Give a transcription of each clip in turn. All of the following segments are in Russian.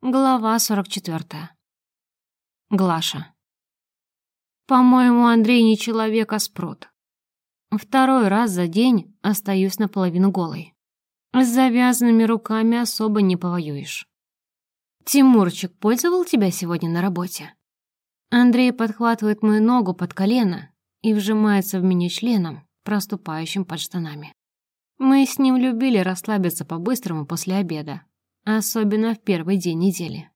Глава 44. Глаша. По-моему, Андрей не человек, а спрут. Второй раз за день остаюсь наполовину голой. С завязанными руками особо не повоюешь. Тимурчик пользовал тебя сегодня на работе? Андрей подхватывает мою ногу под колено и вжимается в меня членом, проступающим под штанами. Мы с ним любили расслабиться по-быстрому после обеда, особенно в первый день недели.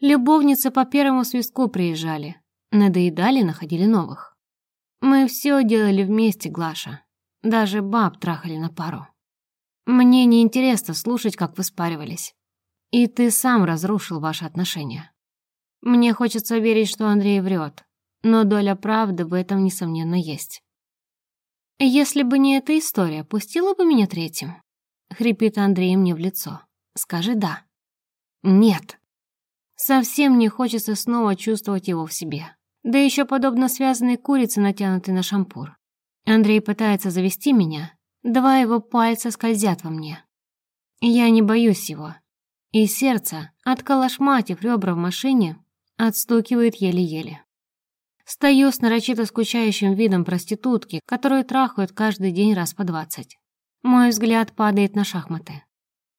Любовницы по первому свистку приезжали, надоедали, находили новых. Мы все делали вместе, Глаша. Даже баб трахали на пару. Мне не интересно слушать, как вы спаривались. И ты сам разрушил ваши отношения. Мне хочется верить, что Андрей врет, но доля правды в этом, несомненно, есть. «Если бы не эта история, пустила бы меня третьим?» — хрипит Андрей мне в лицо. «Скажи «да». «Нет». Совсем не хочется снова чувствовать его в себе. Да еще подобно связанной курице, натянутой на шампур. Андрей пытается завести меня, два его пальца скользят во мне. Я не боюсь его. И сердце, отколошматив ребра в машине, отстукивает еле-еле. Стою с нарочито скучающим видом проститутки, которую трахают каждый день раз по двадцать. Мой взгляд падает на шахматы.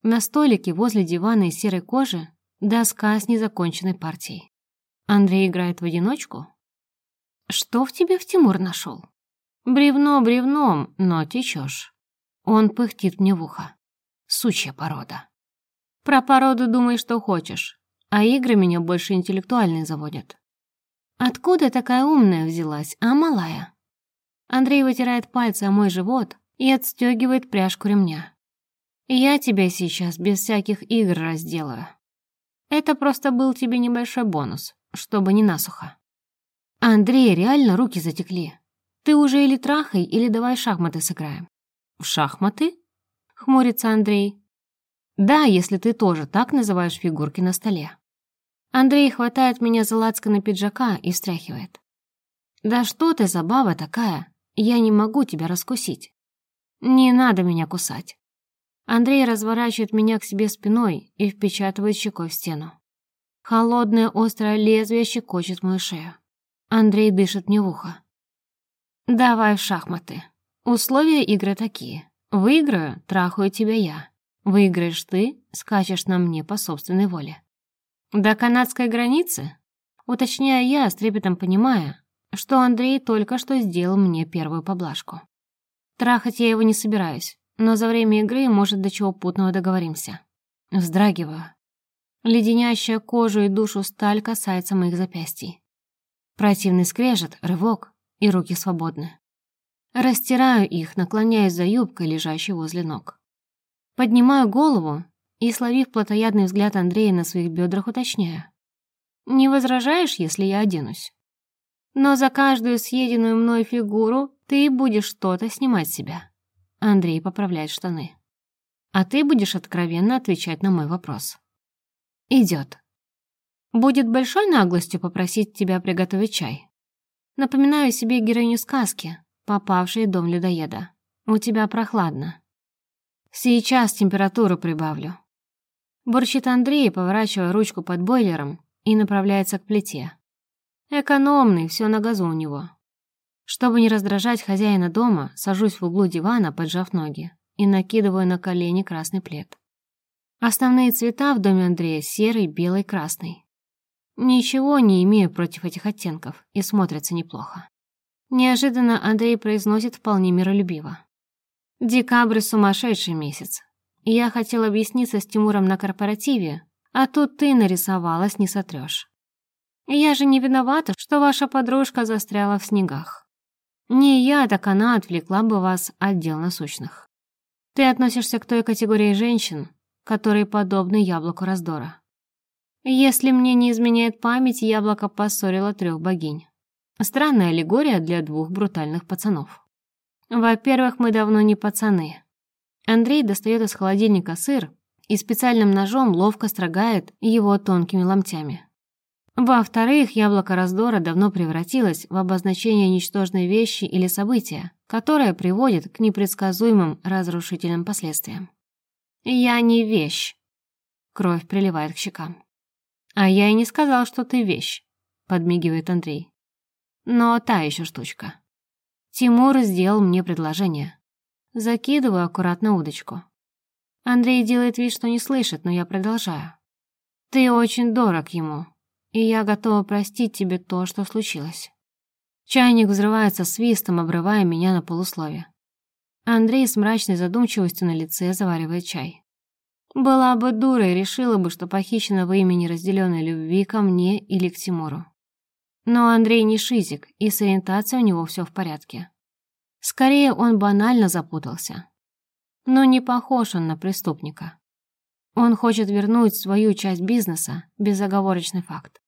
На столике возле дивана из серой кожи доска с незаконченной партией. Андрей играет в одиночку? Что в тебе в Тимур нашел? Бревно бревном, но течешь. Он пыхтит мне в ухо. Сучья порода. Про породу думай, что хочешь, а игры меня больше интеллектуальные заводят. Откуда такая умная взялась, а малая? Андрей вытирает пальцы о мой живот и отстегивает пряжку ремня. Я тебя сейчас без всяких игр разделаю. Это просто был тебе небольшой бонус, чтобы не насухо. Андрей, реально руки затекли. Ты уже или трахай, или давай шахматы сыграем. В шахматы? Хмурится Андрей. Да, если ты тоже так называешь фигурки на столе. Андрей хватает меня за лацканы пиджака и встряхивает. «Да что ты за баба такая? Я не могу тебя раскусить. Не надо меня кусать». Андрей разворачивает меня к себе спиной и впечатывает щекой в стену. Холодное острое лезвие щекочет мою шею. Андрей дышит мне в ухо. «Давай в шахматы. Условия игры такие. Выиграю — трахаю тебя я. Выиграешь ты — скачешь на мне по собственной воле. До канадской границы? Уточняю я, с трепетом понимая, что Андрей только что сделал мне первую поблажку. Трахать я его не собираюсь, но за время игры, может, до чего путного договоримся. Вздрагиваю. Леденящая кожу и душу сталь касается моих запястий. Противный скрежет, рывок, и руки свободны. Растираю их, наклоняясь за юбкой, лежащей возле ног. Поднимаю голову и, словив плотоядный взгляд Андрея на своих бедрах, уточняю. «Не возражаешь, если я оденусь? Но за каждую съеденную мной фигуру ты будешь что-то снимать себя». Андрей поправляет штаны. «А ты будешь откровенно отвечать на мой вопрос». «Идет. Будет большой наглостью попросить тебя приготовить чай. Напоминаю себе героиню сказки, попавшей в дом людоеда. У тебя прохладно. Сейчас температуру прибавлю. Бурчит Андрей, поворачивая ручку под бойлером и направляется к плите. Экономный, все на газу у него. Чтобы не раздражать хозяина дома, сажусь в углу дивана, поджав ноги, и накидываю на колени красный плед. Основные цвета в доме Андрея — серый, белый, красный. Ничего не имею против этих оттенков, и смотрятся неплохо. Неожиданно Андрей произносит вполне миролюбиво. Декабрь — сумасшедший месяц. Я хотел объясниться с Тимуром на корпоративе, а тут ты нарисовалась, не сотрешь. Я же не виновата, что ваша подружка застряла в снегах. Не я, так она отвлекла бы вас от дел насущных. Ты относишься к той категории женщин, которые подобны яблоку раздора. Если мне не изменяет память, яблоко поссорило трех богинь. Странная аллегория для двух брутальных пацанов. Во-первых, мы давно не пацаны. Андрей достает из холодильника сыр и специальным ножом ловко строгает его тонкими ломтями. Во-вторых, яблоко раздора давно превратилось в обозначение ничтожной вещи или события, которое приводит к непредсказуемым разрушительным последствиям. «Я не вещь», — кровь приливает к щекам. «А я и не сказал, что ты вещь», — подмигивает Андрей. «Но та еще штучка. Тимур сделал мне предложение. Закидываю аккуратно удочку. Андрей делает вид, что не слышит, но я продолжаю. Ты очень дорог ему, и я готова простить тебе то, что случилось. Чайник взрывается свистом, обрывая меня на полуслове. Андрей с мрачной задумчивостью на лице заваривает чай. Была бы дурой, решила бы, что похищена во имя неразделенной любви ко мне или к Тимуру. Но Андрей не шизик, и с ориентацией у него все в порядке. Скорее, он банально запутался. Но не похож он на преступника. Он хочет вернуть свою часть бизнеса, безоговорочный факт.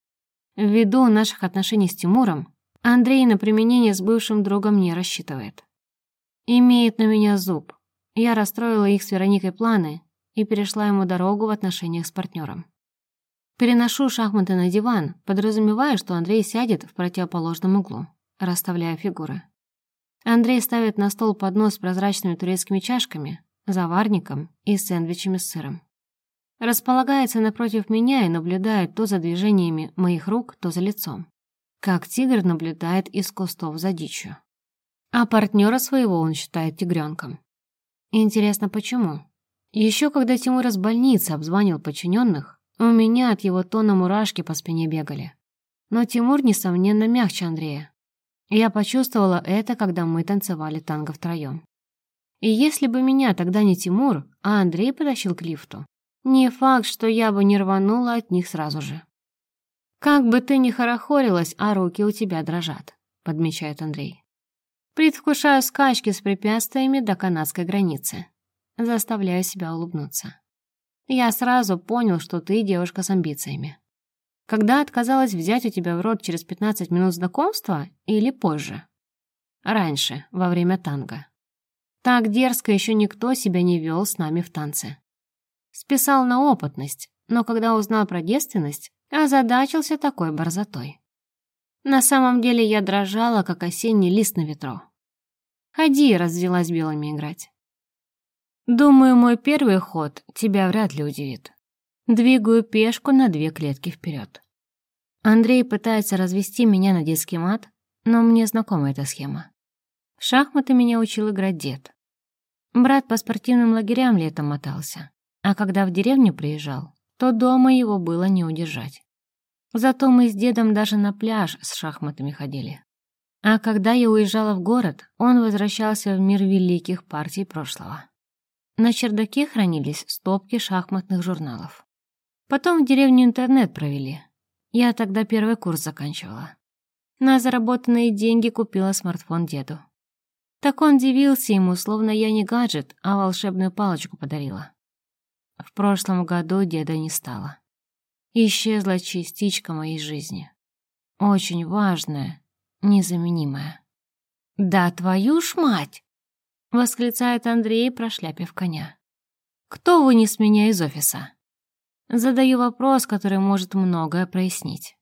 Ввиду наших отношений с Тимуром, Андрей на применение с бывшим другом не рассчитывает. Имеет на меня зуб. Я расстроила их с Вероникой планы, и перешла ему дорогу в отношениях с партнером. Переношу шахматы на диван, подразумевая, что Андрей сядет в противоположном углу, расставляя фигуры. Андрей ставит на стол поднос с прозрачными турецкими чашками, заварником и сэндвичами с сыром. Располагается напротив меня и наблюдает то за движениями моих рук, то за лицом. Как тигр наблюдает из кустов за дичью. А партнера своего он считает тигренком. Интересно, почему? Еще когда Тимур из больницы обзванивал подчиненных, у меня от его тона мурашки по спине бегали. Но Тимур, несомненно, мягче Андрея. Я почувствовала это, когда мы танцевали танго втроем. И если бы меня тогда не Тимур, а Андрей потащил к лифту, не факт, что я бы не рванула от них сразу же. «Как бы ты ни хорохорилась, а руки у тебя дрожат», — подмечает Андрей. «Предвкушаю скачки с препятствиями до канадской границы заставляю себя улыбнуться. Я сразу понял, что ты девушка с амбициями. Когда отказалась взять у тебя в рот через 15 минут знакомства или позже? Раньше, во время танго. Так дерзко еще никто себя не вел с нами в танце. Списал на опытность, но когда узнал про девственность, озадачился такой борзотой. На самом деле я дрожала, как осенний лист на ветру. Ходи, развелась белыми играть. Думаю, мой первый ход тебя вряд ли удивит. Двигаю пешку на две клетки вперед. Андрей пытается развести меня на детский мат, но мне знакома эта схема. В шахматы меня учил играть дед. Брат по спортивным лагерям летом мотался, а когда в деревню приезжал, то дома его было не удержать. Зато мы с дедом даже на пляж с шахматами ходили. А когда я уезжала в город, он возвращался в мир великих партий прошлого. На чердаке хранились стопки шахматных журналов. Потом в деревню интернет провели. Я тогда первый курс заканчивала. На заработанные деньги купила смартфон деду. Так он дивился ему, словно я не гаджет, а волшебную палочку подарила. В прошлом году деда не стало. Исчезла частичка моей жизни. Очень важная, незаменимая. «Да твою ж мать!» — восклицает Андрей, прошляпив коня. «Кто вынес меня из офиса?» Задаю вопрос, который может многое прояснить.